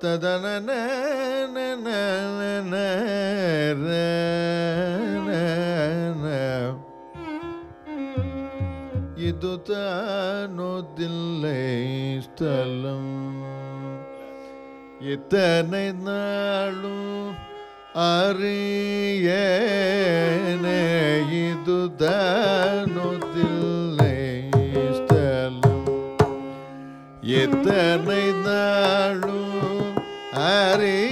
ததன இது தானோதில்லை ஸ்தலம் இத்தனை நாளும் அறியனே இது தானோதில்லை ஸ்தலம் எத்தனை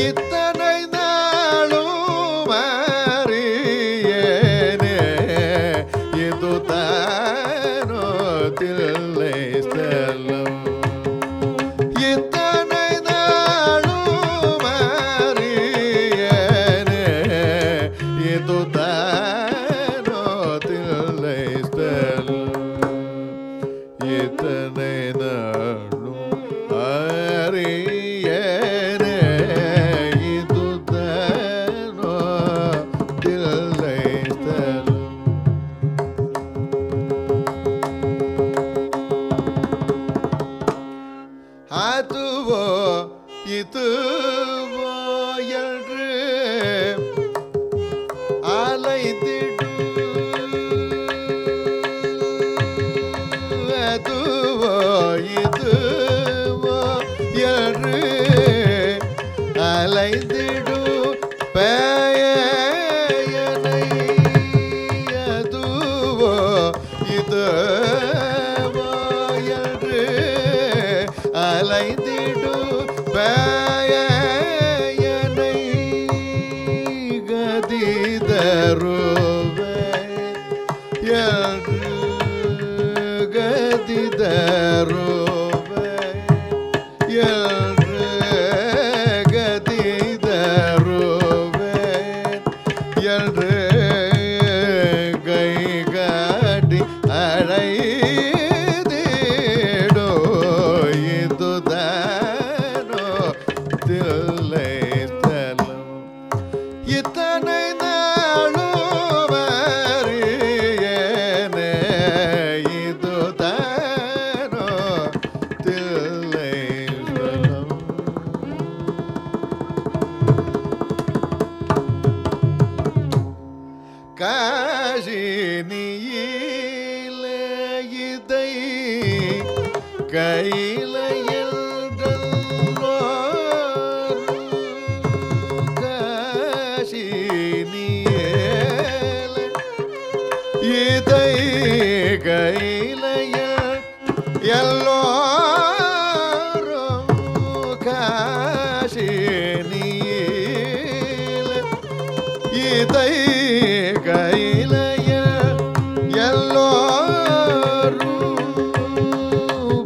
будет ಆತುವೋ ಇತುವೋ derro. கையிலையில் இதை கையிலைய எல்லோ காசினியில் இதை